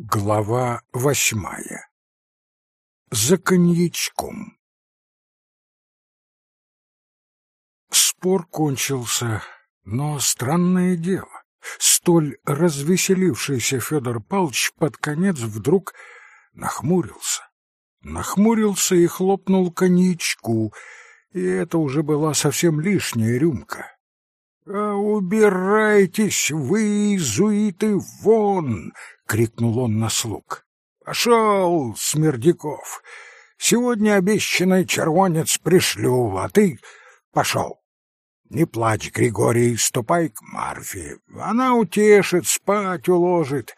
Глава восьмая. За коньячком. Спор кончился, но странное дело. Столь развеселившийся Федор Павлович под конец вдруг нахмурился. Нахмурился и хлопнул коньячку, и это уже была совсем лишняя рюмка. «А убирайтесь вы, изуиты, вон!» — крикнул он на слуг. «Пошел, Смердяков! Сегодня обещанный червонец пришлю, а ты пошел!» «Не плачь, Григорий, ступай к Марфе. Она утешит, спать уложит.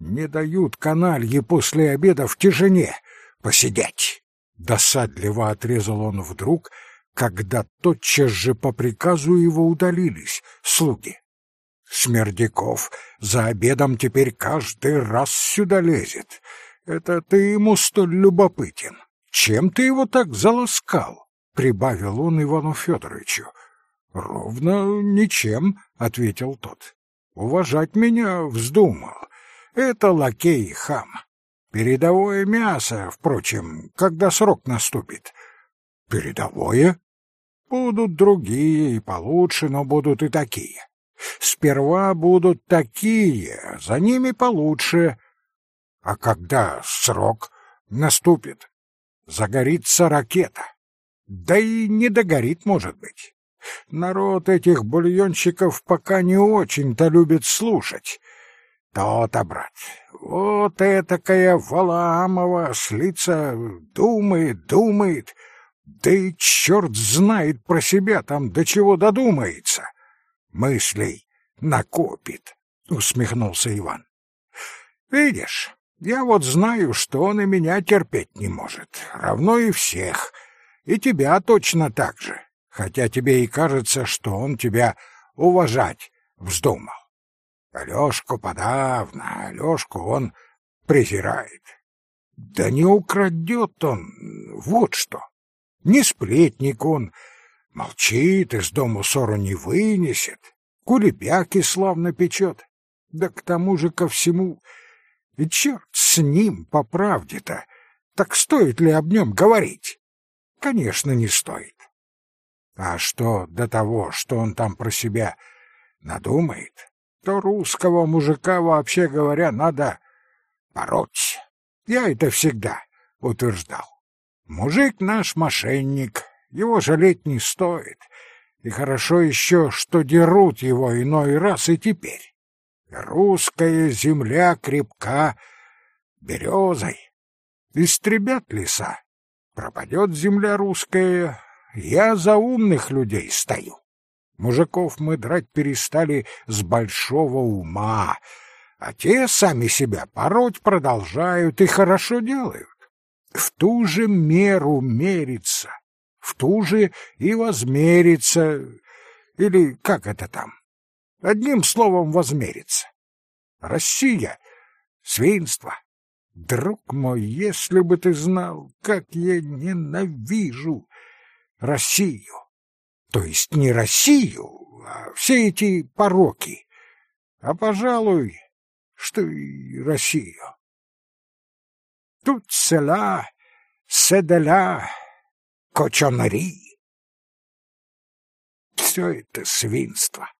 Не дают каналье после обеда в тишине посидеть!» Досадливо отрезал он вдруг — когда тотчас же по приказу его удалились слуги. Смердяков за обедом теперь каждый раз сюда лезет. Это ты ему столь любопытен. Чем ты его так заласкал? Прибавил он Ивану Федоровичу. Ровно ничем, ответил тот. Уважать меня вздумал. Это лакей хам. Передовое мясо, впрочем, когда срок наступит. Передовое? Будут другие и получше, но будут и такие. Сперва будут такие, за ними получше. А когда срок наступит, загорится ракета. Да и не догорит, может быть. Народ этих бульонщиков пока не очень-то любит слушать. То-то, брат, вот этакая Валаамова слица думает, думает, да и черт знает про себя там до чего додумается. Мыслей накопит, усмехнулся Иван. Видишь, я вот знаю, что он и меня терпеть не может, равно и всех, и тебя точно так же, хотя тебе и кажется, что он тебя уважать вздумал. Алешку подавно, Алешку он презирает. Да не украдет он, вот что. Не сплетник он, молчит, из дому ссору не вынесет, кулебяки славно печет. Да к тому же ко всему, и черт с ним по правде-то, так стоит ли об нем говорить? Конечно, не стоит. А что до того, что он там про себя надумает, то русского мужика, вообще говоря, надо пороть. Я это всегда утверждал. Мужик наш мошенник, его жалеть не стоит. И хорошо еще, что дерут его иной раз и теперь. Русская земля крепка березой. Истребят леса, пропадет земля русская, я за умных людей стою. Мужиков мы драть перестали с большого ума, а те сами себя пороть продолжают и хорошо делают в ту же меру мерится, в ту же и возмерится, или как это там? Одним словом, возмерится. Россия — свинство. Друг мой, если бы ты знал, как я ненавижу Россию. То есть не Россию, а все эти пороки. А, пожалуй, что и Россию. Тут села, седеля, кочонари. Все это свинство.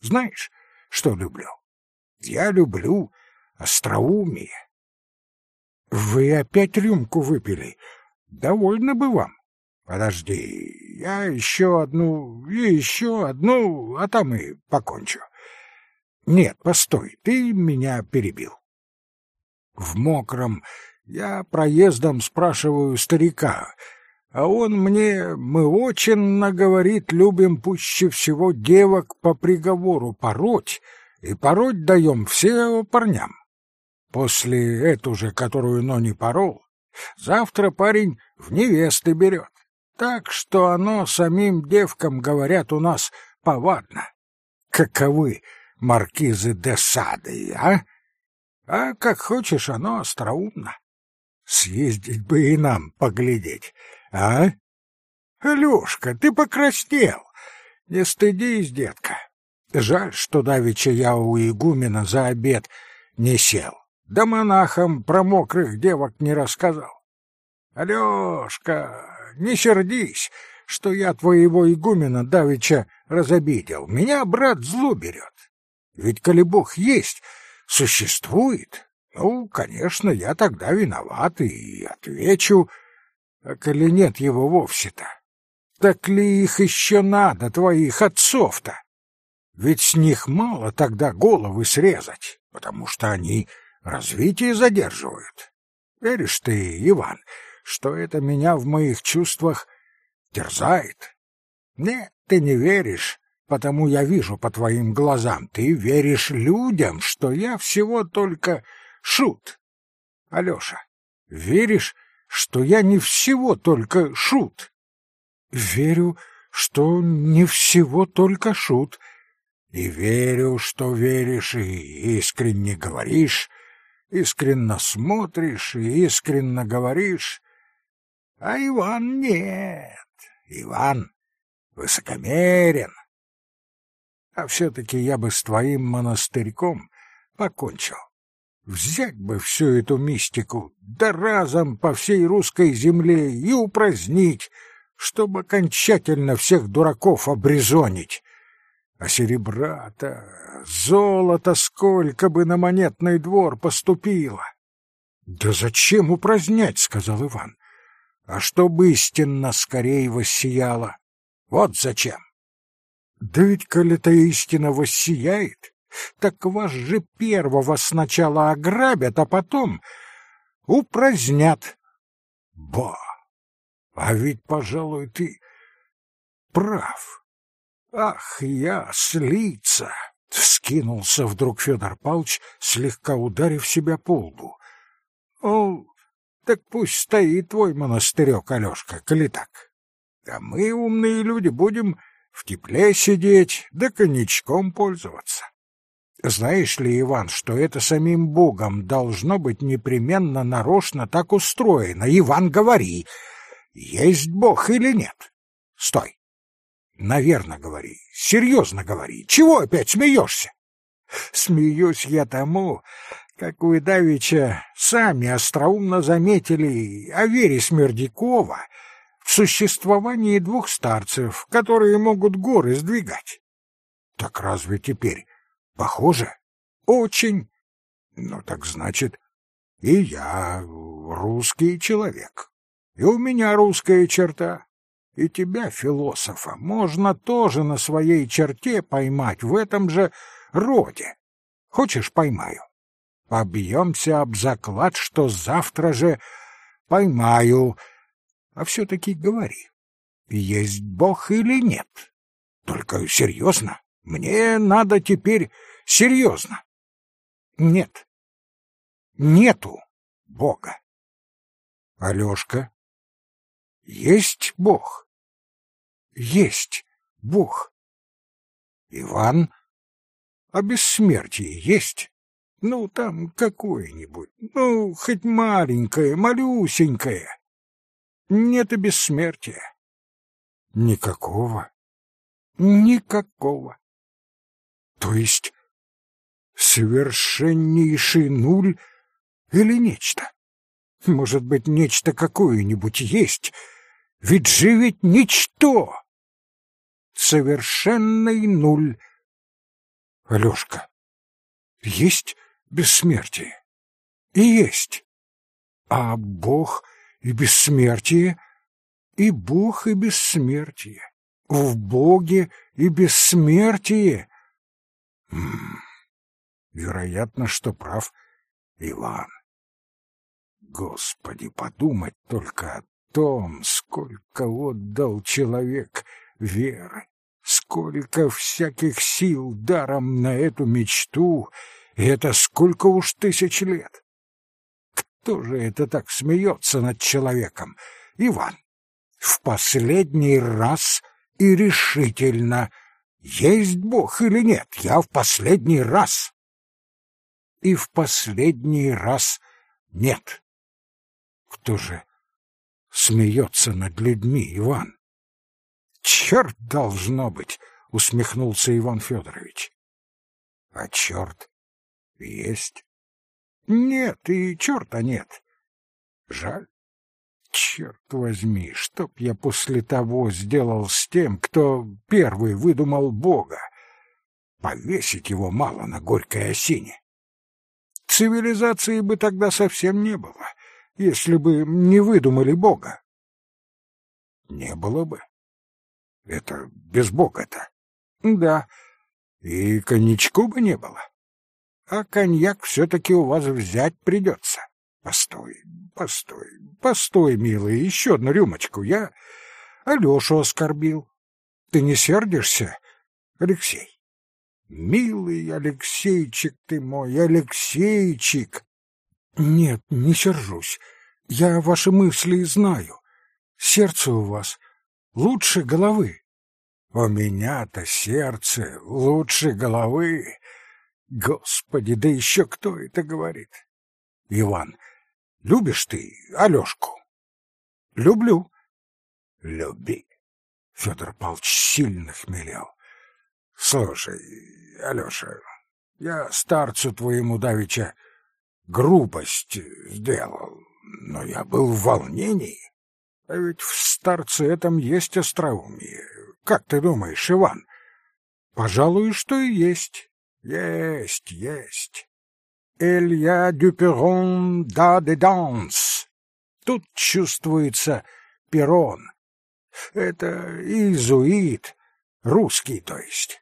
Знаешь, что люблю? Я люблю остроумие. Вы опять рюмку выпили. Довольно бы вам. Подожди, я еще одну, и еще одну, а там и покончу. Нет, постой, ты меня перебил. В мокром, я проездом спрашиваю старика, а он мне, мы очень, говорит, любим пуще всего девок по приговору пороть, и пороть даем все парням. После эту же, которую но не порол, завтра парень в невесты берет. Так что оно самим девкам, говорят, у нас повадно. Каковы маркизы де Сады, а? А как хочешь, оно остроумно. Съездить бы и нам поглядеть, а? Алёшка, ты покраснел. Не стыдись, детка. Жаль, что давеча я у игумена за обед не сел. да монахам про мокрых девок не рассказал. Алешка, не сердись, что я твоего игумена давеча разобидел. Меня брат зло берет. Ведь коли Бог есть, существует, ну, конечно, я тогда виноват и отвечу, а коли нет его вовсе-то, так ли их еще надо, твоих отцов-то? Ведь с них мало тогда головы срезать, потому что они развитие задерживают. Веришь ты, Иван, что это меня в моих чувствах терзает? Нет, ты не веришь, потому я вижу по твоим глазам. Ты веришь людям, что я всего только шут. Алёша, веришь, что я не всего только шут? Верю, что не всего только шут. И верю, что веришь и искренне говоришь, искренно смотришь и искренно говоришь. А Иван нет. Иван высокомерен. А все-таки я бы с твоим монастырьком покончил. Взять бы всю эту мистику, да разом по всей русской земле и упразднить, чтобы окончательно всех дураков обрезонить. А серебра-то, золото сколько бы на монетный двор поступило. — Да зачем упразднять, — сказал Иван, — а чтобы истинно скорее воссияла. Вот зачем. Да ведь, коли эта истина воссияет, так вас же первого сначала ограбят, а потом упразднят. Ба! А ведь, пожалуй, ты прав. Ах, я слиться! Вскинулся вдруг Федор Павлович, слегка ударив себя по лбу. О, так пусть стоит твой монастырек, Алешка, коли так. А мы, умные люди, будем в тепле сидеть, да коньячком пользоваться. Знаешь ли, Иван, что это самим Богом должно быть непременно нарочно так устроено? Иван, говори, есть Бог или нет? Стой. Наверно, говори, серьезно говори. Чего опять смеешься? Смеюсь я тому, как вы давеча сами остроумно заметили о вере Смердякова в существовании двух старцев, которые могут горы сдвигать. Так разве теперь Похоже? Очень. Ну так значит, и я русский человек. И у меня русская черта. И тебя, философа, можно тоже на своей черте поймать в этом же роде. Хочешь, поймаю? Побьемся об заклад, что завтра же поймаю. А все-таки говори, есть Бог или нет? Только серьезно, мне надо теперь Серьезно. Нет. Нету Бога. Алешка. Есть Бог. Есть Бог. Иван. А бессмертие есть? Ну, там какое-нибудь. Ну, хоть маленькое, малюсенькое. Нет и бессмертия. Никакого. Никакого. То есть совершеннейший нуль или нечто. Может быть, нечто какое-нибудь есть, ведь же ведь ничто. Совершенный нуль. Алёшка, есть бессмертие? И есть. А Бог и бессмертие? И Бог и бессмертие. В Боге и бессмертие. М Вероятно, что прав Иван. Господи, подумать только о том, сколько отдал человек веры, сколько всяких сил даром на эту мечту, и это сколько уж тысяч лет. Кто же это так смеется над человеком? Иван. В последний раз и решительно. Есть Бог или нет? Я в последний раз и в последний раз нет. Кто же смеется над людьми, Иван? Черт должно быть, усмехнулся Иван Федорович. А черт есть. Нет, и черта нет. Жаль. Черт возьми, чтоб я после того сделал с тем, кто первый выдумал Бога. Повесить его мало на горькой осине. Цивилизации бы тогда совсем не было, если бы не выдумали Бога. Не было бы. Это без Бога-то. Да. И коньячку бы не было. А коньяк все-таки у вас взять придется. Постой, постой, постой, милый, еще одну рюмочку. Я Алешу оскорбил. Ты не сердишься, Алексей? Милый Алексейчик ты мой, Алексейчик! Нет, не сержусь. Я ваши мысли знаю. Сердце у вас лучше головы. У меня-то сердце лучше головы. Господи, да еще кто это говорит? Иван, любишь ты Алешку? Люблю. Люби. Федор Павлович сильно хмелел. Слушай, Алеша, я старцу твоему давеча грубость сделал, но я был в волнении. А ведь в старце этом есть остроумие. Как ты думаешь, Иван? Пожалуй, что и есть. Есть, есть. Элья Дюперон да де данс. Тут чувствуется перрон. Это изуит, русский, то есть.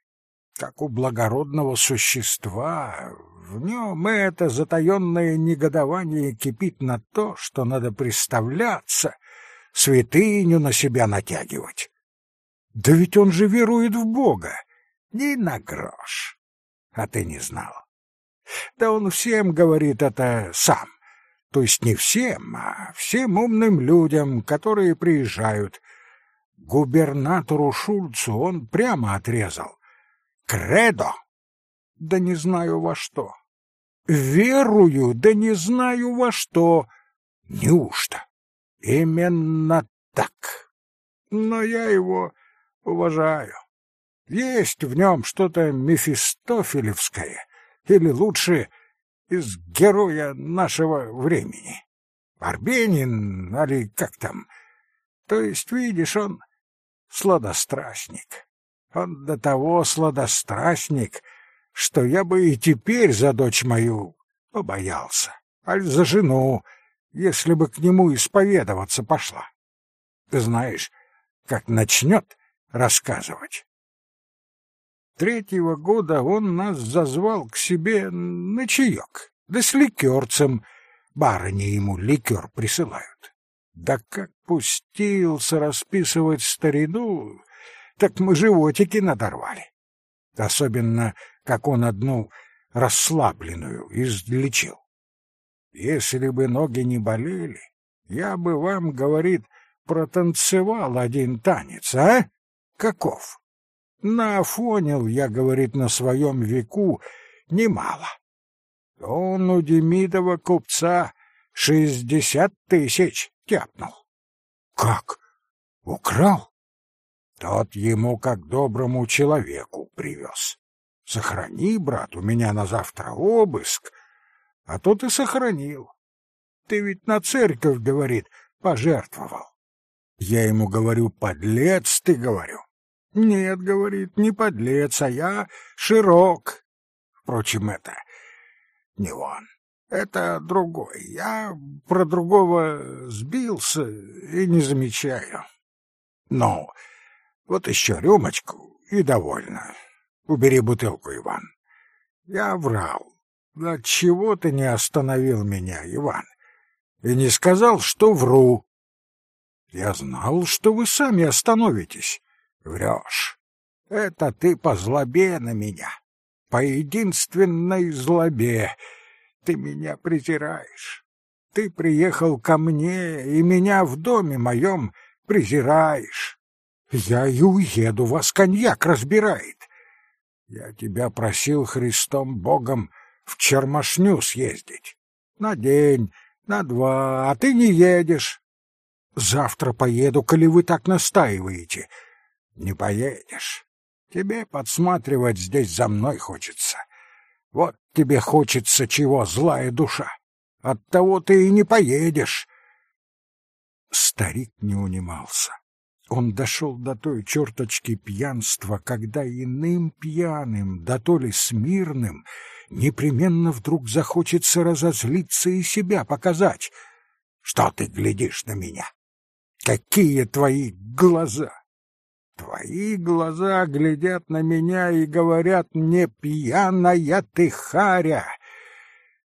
Как у благородного существа, в нем это затаенное негодование кипит на то, что надо представляться, святыню на себя натягивать. Да ведь он же верует в Бога, ни на грош. А ты не знал. Да он всем говорит это сам. То есть не всем, а всем умным людям, которые приезжают. Губернатору Шульцу он прямо отрезал. Кредо! Да не знаю во что. Верую, да не знаю во что. Неужто? Именно так. Но я его уважаю. Есть в нем что-то мефистофелевское, или лучше из героя нашего времени. Арбенин, али как там. То есть, видишь, он сладострастник. Он до того сладострастник, что я бы и теперь за дочь мою побоялся, аль за жену, если бы к нему исповедоваться пошла. Ты знаешь, как начнет рассказывать. Третьего года он нас зазвал к себе на чаек, да с ликерцем. Барыни ему ликер присылают. Да как пустился расписывать старину, так мы животики надорвали. Особенно, как он одну расслабленную излечил. Если бы ноги не болели, я бы вам, говорит, протанцевал один танец, а? Каков? Нафонил я, говорит, на своем веку немало. Он у Демидова купца шестьдесят тысяч тяпнул. Как? Украл? Тот ему, как доброму человеку, привез. Сохрани, брат, у меня на завтра обыск. А тот и сохранил. Ты ведь на церковь, говорит, пожертвовал. Я ему говорю, подлец ты, говорю. Нет, говорит, не подлец, а я широк. Впрочем, это не он. Это другой. Я про другого сбился и не замечаю. Но вот еще рюмочку и довольно. Убери бутылку, Иван. Я врал. Да чего ты не остановил меня, Иван? И не сказал, что вру. Я знал, что вы сами остановитесь. Врешь. Это ты по злобе на меня. По единственной злобе. Ты меня презираешь. Ты приехал ко мне, и меня в доме моем презираешь. Я и уеду, вас коньяк разбирает. Я тебя просил Христом Богом в Чермашню съездить. На день, на два, а ты не едешь. Завтра поеду, коли вы так настаиваете. Не поедешь. Тебе подсматривать здесь за мной хочется. Вот тебе хочется чего, злая душа. Оттого ты и не поедешь. Старик не унимался. Он дошел до той черточки пьянства, когда иным пьяным, да то ли смирным, непременно вдруг захочется разозлиться и себя показать. Что ты глядишь на меня? Какие твои глаза! Твои глаза глядят на меня и говорят мне, пьяная ты харя.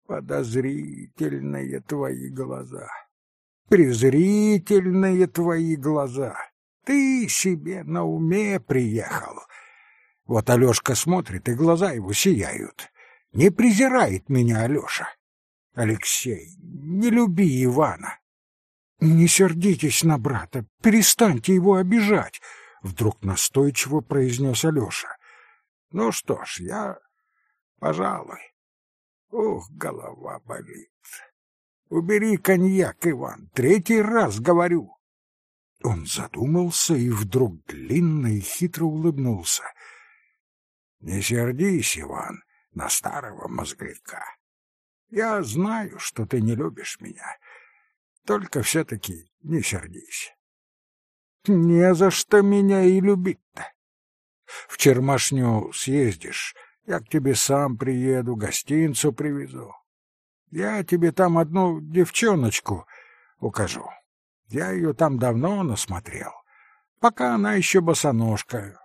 Подозрительные твои глаза, презрительные твои глаза. Ты себе на уме приехал. Вот Алёшка смотрит, и глаза его сияют. Не презирает меня Алёша. Алексей, не люби Ивана. Не сердитесь на брата, перестаньте его обижать, вдруг настойчиво произнес Алёша. Ну что ж, я, пожалуй. Ух, голова болит. Убери коньяк, Иван, третий раз говорю. Он задумался и вдруг длинно и хитро улыбнулся. — Не сердись, Иван, на старого мозгляка. Я знаю, что ты не любишь меня. Только все-таки не сердись. Не за что меня и любить-то. В Чермашню съездишь, я к тебе сам приеду, гостинцу привезу. Я тебе там одну девчоночку укажу. Я ее там давно насмотрел, пока она еще босоножка.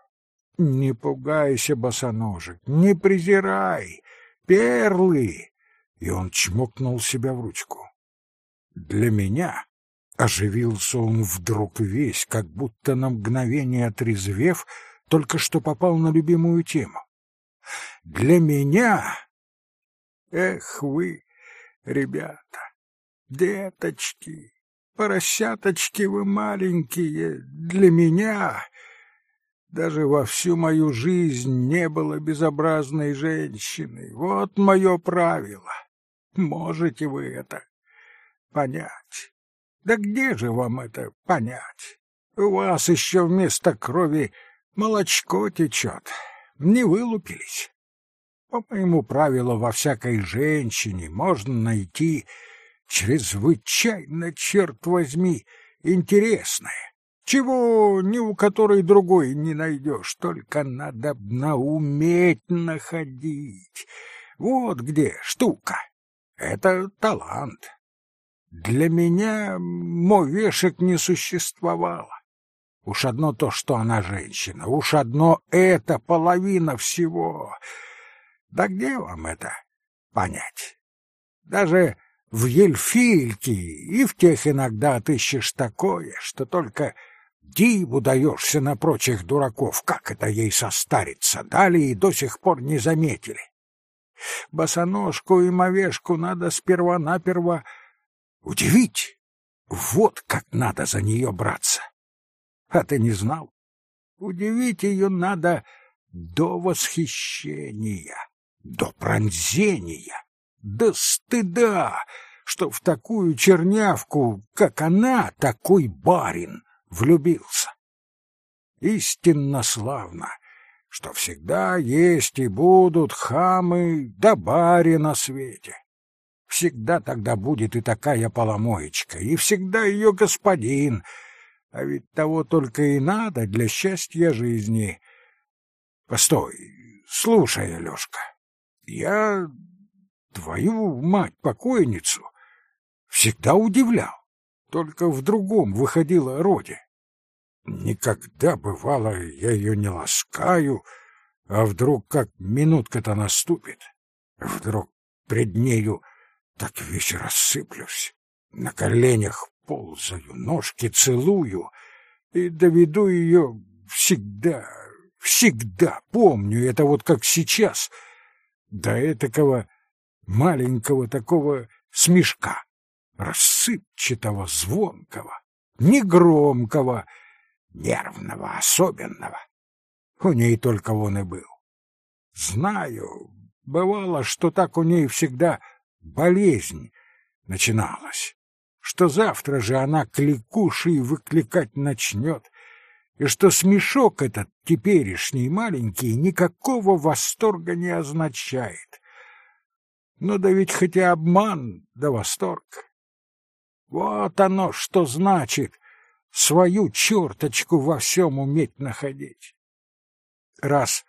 Не пугайся, босоножек, не презирай, перлы. И он чмокнул себя в ручку. Для меня оживился он вдруг весь, как будто на мгновение отрезвев, только что попал на любимую тему. Для меня... Эх вы, ребята, деточки, Поросяточки вы маленькие, для меня даже во всю мою жизнь не было безобразной женщины. Вот мое правило. Можете вы это понять? Да где же вам это понять? У вас еще вместо крови молочко течет. Не вылупились. По моему правилу, во всякой женщине можно найти чрезвычайно, черт возьми, интересное, чего ни у которой другой не найдешь, только надо науметь находить. Вот где штука. Это талант. Для меня мой вешек не существовало. Уж одно то, что она женщина, уж одно это половина всего. Да где вам это понять? Даже в Ельфильке и в тех иногда отыщешь такое, что только диву даешься на прочих дураков, как это ей состарится, дали и до сих пор не заметили. Босоножку и мовешку надо сперва-наперво удивить. Вот как надо за нее браться. А ты не знал? Удивить ее надо до восхищения, до пронзения, до стыда, что в такую чернявку, как она, такой барин влюбился. Истинно славно, что всегда есть и будут хамы да бари на свете. Всегда тогда будет и такая поломоечка, и всегда ее господин, а ведь того только и надо для счастья жизни. Постой, слушай, Алешка, я твою мать-покойницу всегда удивлял, только в другом выходила роде. Никогда, бывало, я ее не ласкаю, а вдруг как минутка-то наступит, вдруг пред нею так весь рассыплюсь, на коленях ползаю, ножки целую и доведу ее всегда, всегда помню это вот как сейчас, до этакого маленького такого смешка рассыпчатого, звонкого, негромкого, нервного, особенного. У ней только он и был. Знаю, бывало, что так у ней всегда болезнь начиналась, что завтра же она кликушей выкликать начнет, и что смешок этот теперешний маленький никакого восторга не означает, Ну да ведь хотя обман да восторг. Вот оно что значит свою черточку во всем уметь находить. Раз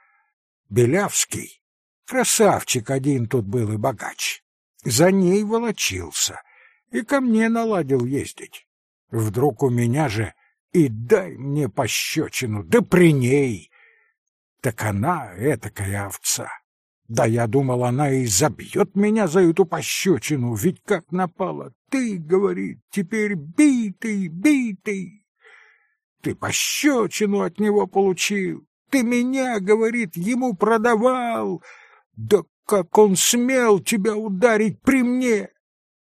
Белявский, красавчик один тут был и богач, за ней волочился и ко мне наладил ездить. Вдруг у меня же и дай мне пощечину, да при ней. Так она этакая овца. Да я думал, она и забьет меня за эту пощечину, ведь как напала. Ты, говорит, теперь битый, битый. Ты пощечину от него получил. Ты меня, говорит, ему продавал. Да как он смел тебя ударить при мне?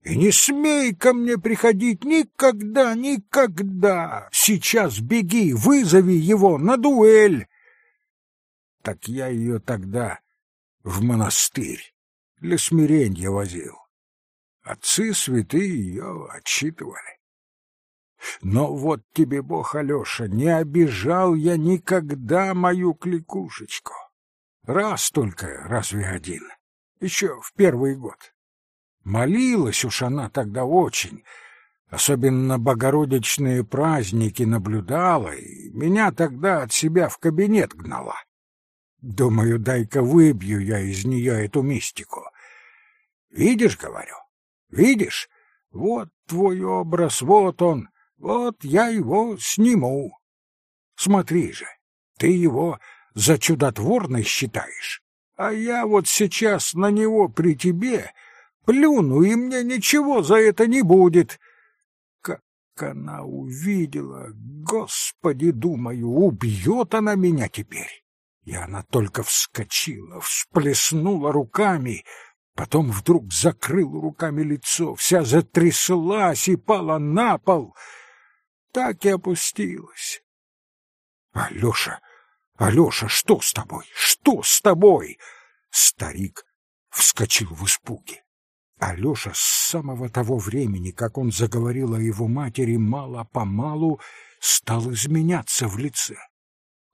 И не смей ко мне приходить никогда, никогда. Сейчас беги, вызови его на дуэль. Так я ее тогда в монастырь для смирения возил. Отцы святые ее отчитывали. Но вот тебе Бог, Алеша, не обижал я никогда мою кликушечку. Раз только, разве один, еще в первый год. Молилась уж она тогда очень, особенно богородичные праздники наблюдала, и меня тогда от себя в кабинет гнала. Думаю, дай-ка выбью я из нее эту мистику. Видишь, говорю, видишь, вот твой образ, вот он, вот я его сниму. Смотри же, ты его за чудотворный считаешь, а я вот сейчас на него при тебе плюну, и мне ничего за это не будет. Как она увидела, господи, думаю, убьет она меня теперь. И она только вскочила, всплеснула руками, потом вдруг закрыла руками лицо, вся затряслась и пала на пол, так и опустилась. Алёша, Алёша, что с тобой? Что с тобой? Старик вскочил в испуге. Алёша с самого того времени, как он заговорил о его матери, мало-помалу стал изменяться в лице.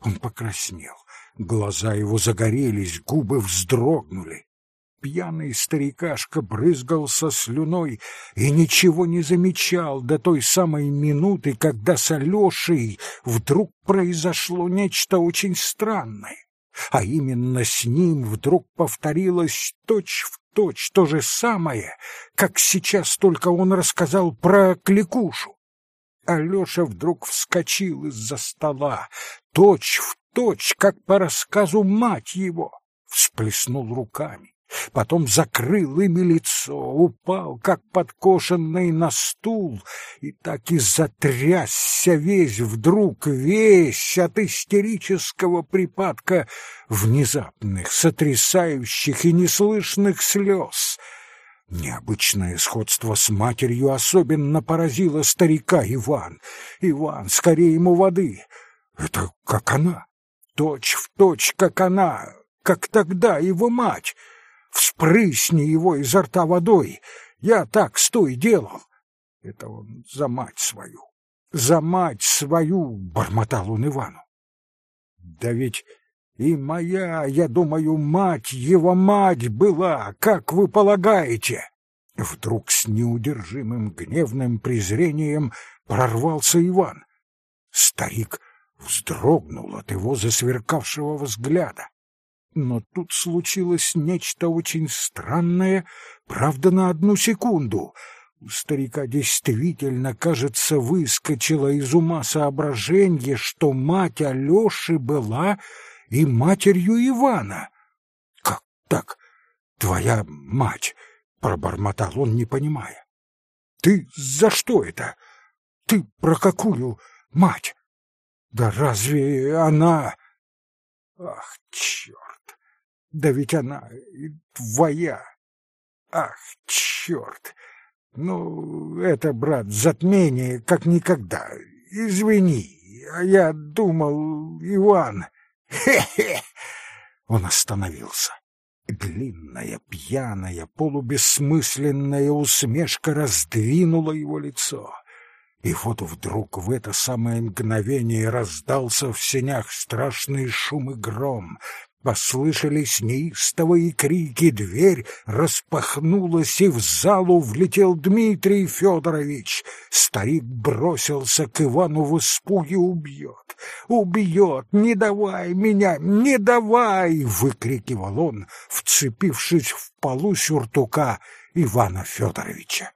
Он покраснел, Глаза его загорелись, губы вздрогнули. Пьяный старикашка брызгался слюной и ничего не замечал до той самой минуты, когда с Алешей вдруг произошло нечто очень странное. А именно с ним вдруг повторилось точь-в точь то же самое, как сейчас только он рассказал про кликушу. Алеша вдруг вскочил из-за стола, точь в точь, как по рассказу мать его, всплеснул руками, потом закрыл ими лицо, упал, как подкошенный на стул, и так и затрясся весь вдруг, весь от истерического припадка внезапных, сотрясающих и неслышных слез. Необычное сходство с матерью особенно поразило старика Иван. Иван, скорее ему воды. Это как она точь в точь, как она, как тогда его мать. Вспрысни его изо рта водой. Я так стой делал. Это он за мать свою. За мать свою, бормотал он Ивану. Да ведь и моя, я думаю, мать его мать была, как вы полагаете. Вдруг с неудержимым гневным презрением прорвался Иван. Старик вздрогнул от его засверкавшего взгляда. Но тут случилось нечто очень странное, правда, на одну секунду. У старика действительно, кажется, выскочило из ума соображение, что мать Алёши была и матерью Ивана. — Как так? Твоя мать? — пробормотал он, не понимая. — Ты за что это? Ты про какую мать? Да разве она... Ах, черт! Да ведь она и твоя! Ах, черт! Ну, это, брат, затмение, как никогда. Извини, а я думал, Иван... Хе-хе! Он остановился. Длинная, пьяная, полубессмысленная усмешка раздвинула его лицо. И вот вдруг в это самое мгновение раздался в сенях страшный шум и гром. Послышались неистовые крики, дверь распахнулась, и в залу влетел Дмитрий Федорович. Старик бросился к Ивану в испуге «Убьет! Убьет! Не давай меня! Не давай!» — выкрикивал он, вцепившись в полу сюртука Ивана Федоровича.